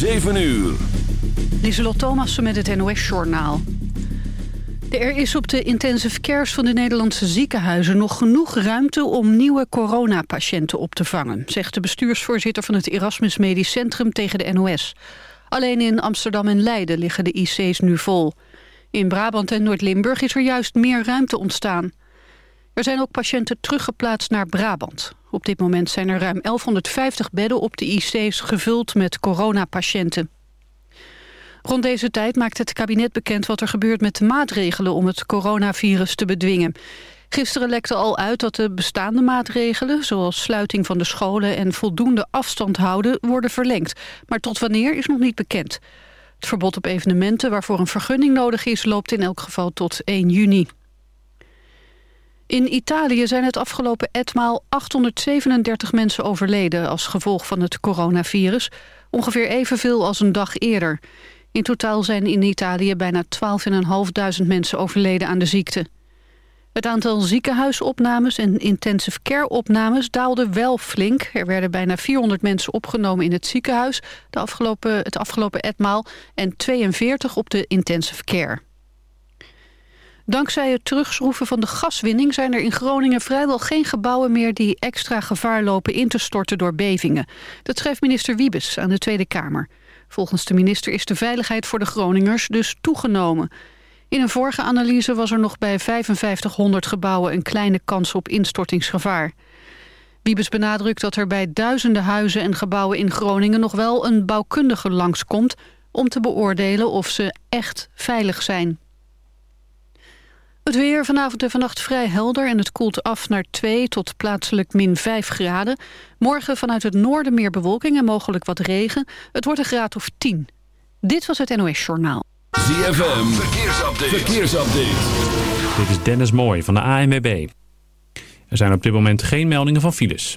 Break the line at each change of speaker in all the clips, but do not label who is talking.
7 uur.
Lieselot Thomassen met het NOS-journaal. Er is op de intensive cares van de Nederlandse ziekenhuizen... nog genoeg ruimte om nieuwe coronapatiënten op te vangen... zegt de bestuursvoorzitter van het Erasmus Medisch Centrum tegen de NOS. Alleen in Amsterdam en Leiden liggen de IC's nu vol. In Brabant en Noord-Limburg is er juist meer ruimte ontstaan. Er zijn ook patiënten teruggeplaatst naar Brabant. Op dit moment zijn er ruim 1150 bedden op de IC's gevuld met coronapatiënten. Rond deze tijd maakt het kabinet bekend wat er gebeurt met de maatregelen om het coronavirus te bedwingen. Gisteren lekte al uit dat de bestaande maatregelen, zoals sluiting van de scholen en voldoende afstand houden, worden verlengd. Maar tot wanneer is nog niet bekend. Het verbod op evenementen waarvoor een vergunning nodig is, loopt in elk geval tot 1 juni. In Italië zijn het afgelopen etmaal 837 mensen overleden als gevolg van het coronavirus. Ongeveer evenveel als een dag eerder. In totaal zijn in Italië bijna 12.500 mensen overleden aan de ziekte. Het aantal ziekenhuisopnames en intensive care opnames daalde wel flink. Er werden bijna 400 mensen opgenomen in het ziekenhuis de afgelopen, het afgelopen etmaal... en 42 op de intensive care. Dankzij het terugschroeven van de gaswinning zijn er in Groningen vrijwel geen gebouwen meer die extra gevaar lopen in te storten door bevingen. Dat schrijft minister Wiebes aan de Tweede Kamer. Volgens de minister is de veiligheid voor de Groningers dus toegenomen. In een vorige analyse was er nog bij 5500 gebouwen een kleine kans op instortingsgevaar. Wiebes benadrukt dat er bij duizenden huizen en gebouwen in Groningen nog wel een bouwkundige langskomt om te beoordelen of ze echt veilig zijn. Het weer vanavond en vannacht vrij helder en het koelt af naar 2 tot plaatselijk min 5 graden. Morgen vanuit het noorden meer bewolking en mogelijk wat regen. Het wordt een graad of 10. Dit was het NOS Journaal.
ZFM, verkeersupdate. verkeersupdate.
Dit is Dennis Mooij van de ANWB. Er zijn op dit moment geen meldingen van files.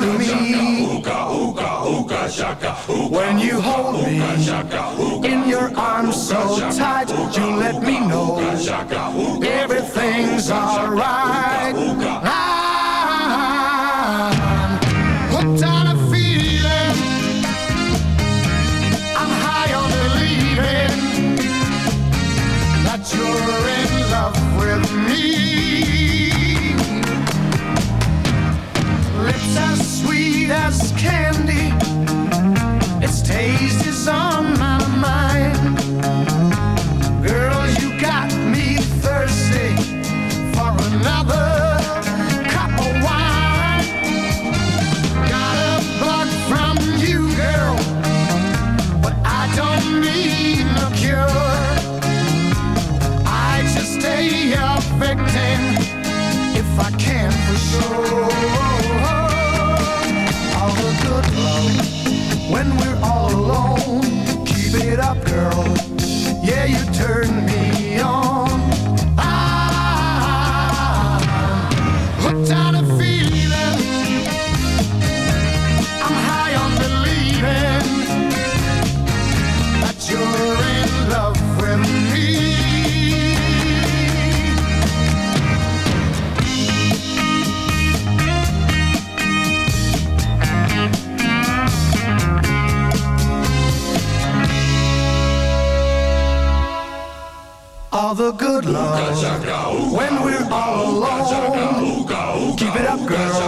to me.
When you hold me in your arms so tight, you let me know everything's alright. love. When we're all alone, keep it up, girl.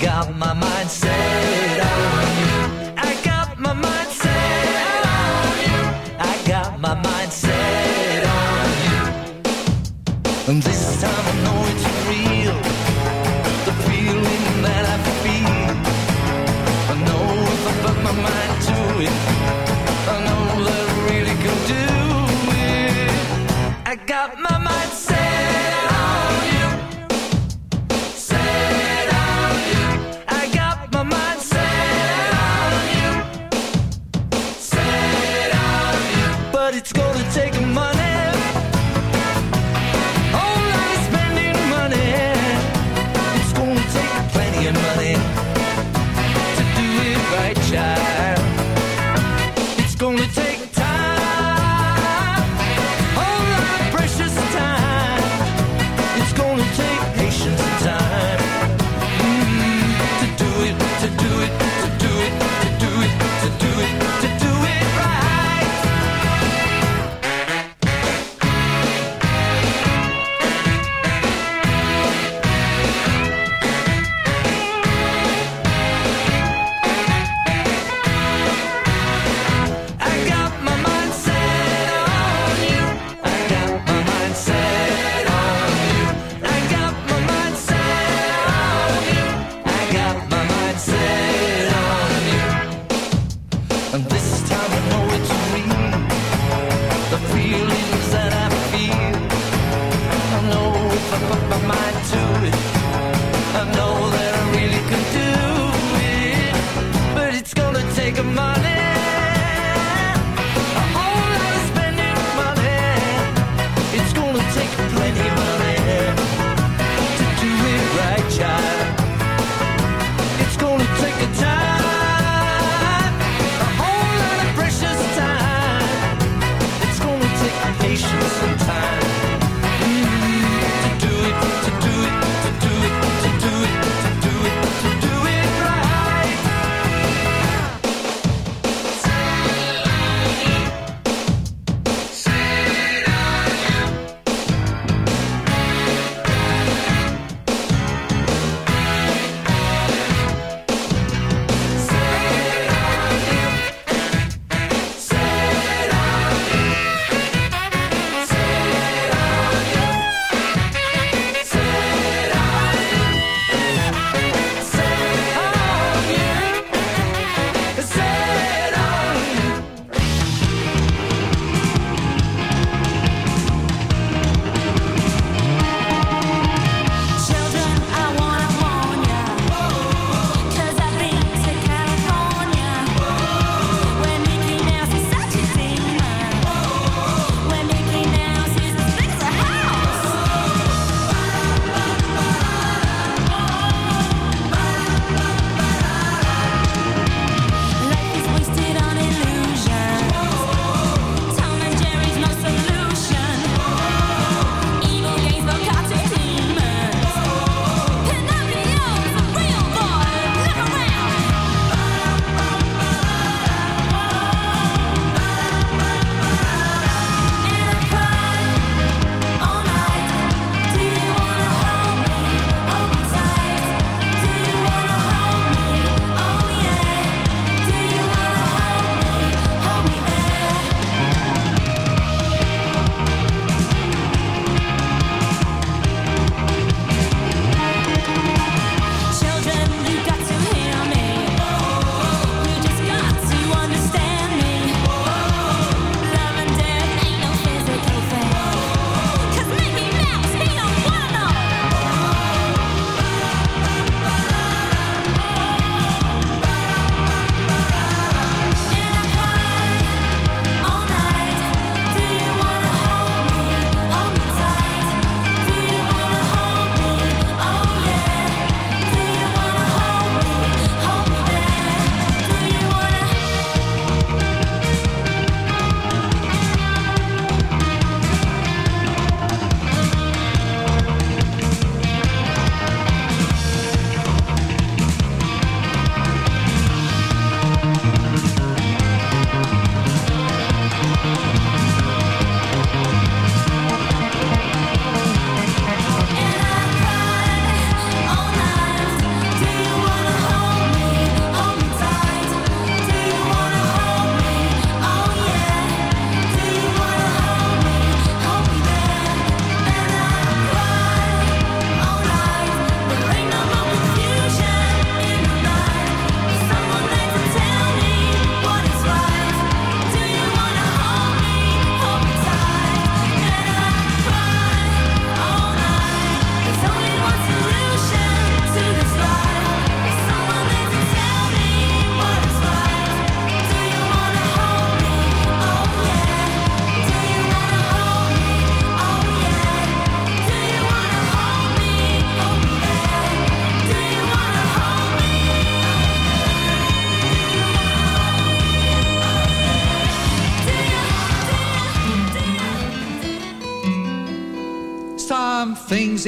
got my mind set.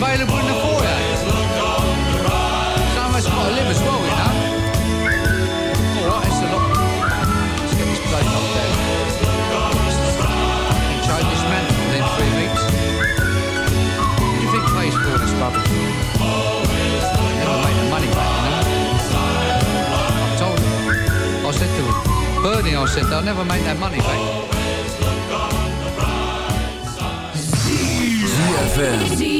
Available in the foyer. Got to live as well, you know. Alright, it's a lot. Let's get this place down. And try this man within three weeks. What do you think for this? Never the money back, you know. I told him. I said to him, Bernie, I said, they'll never make that money back.
ZFM.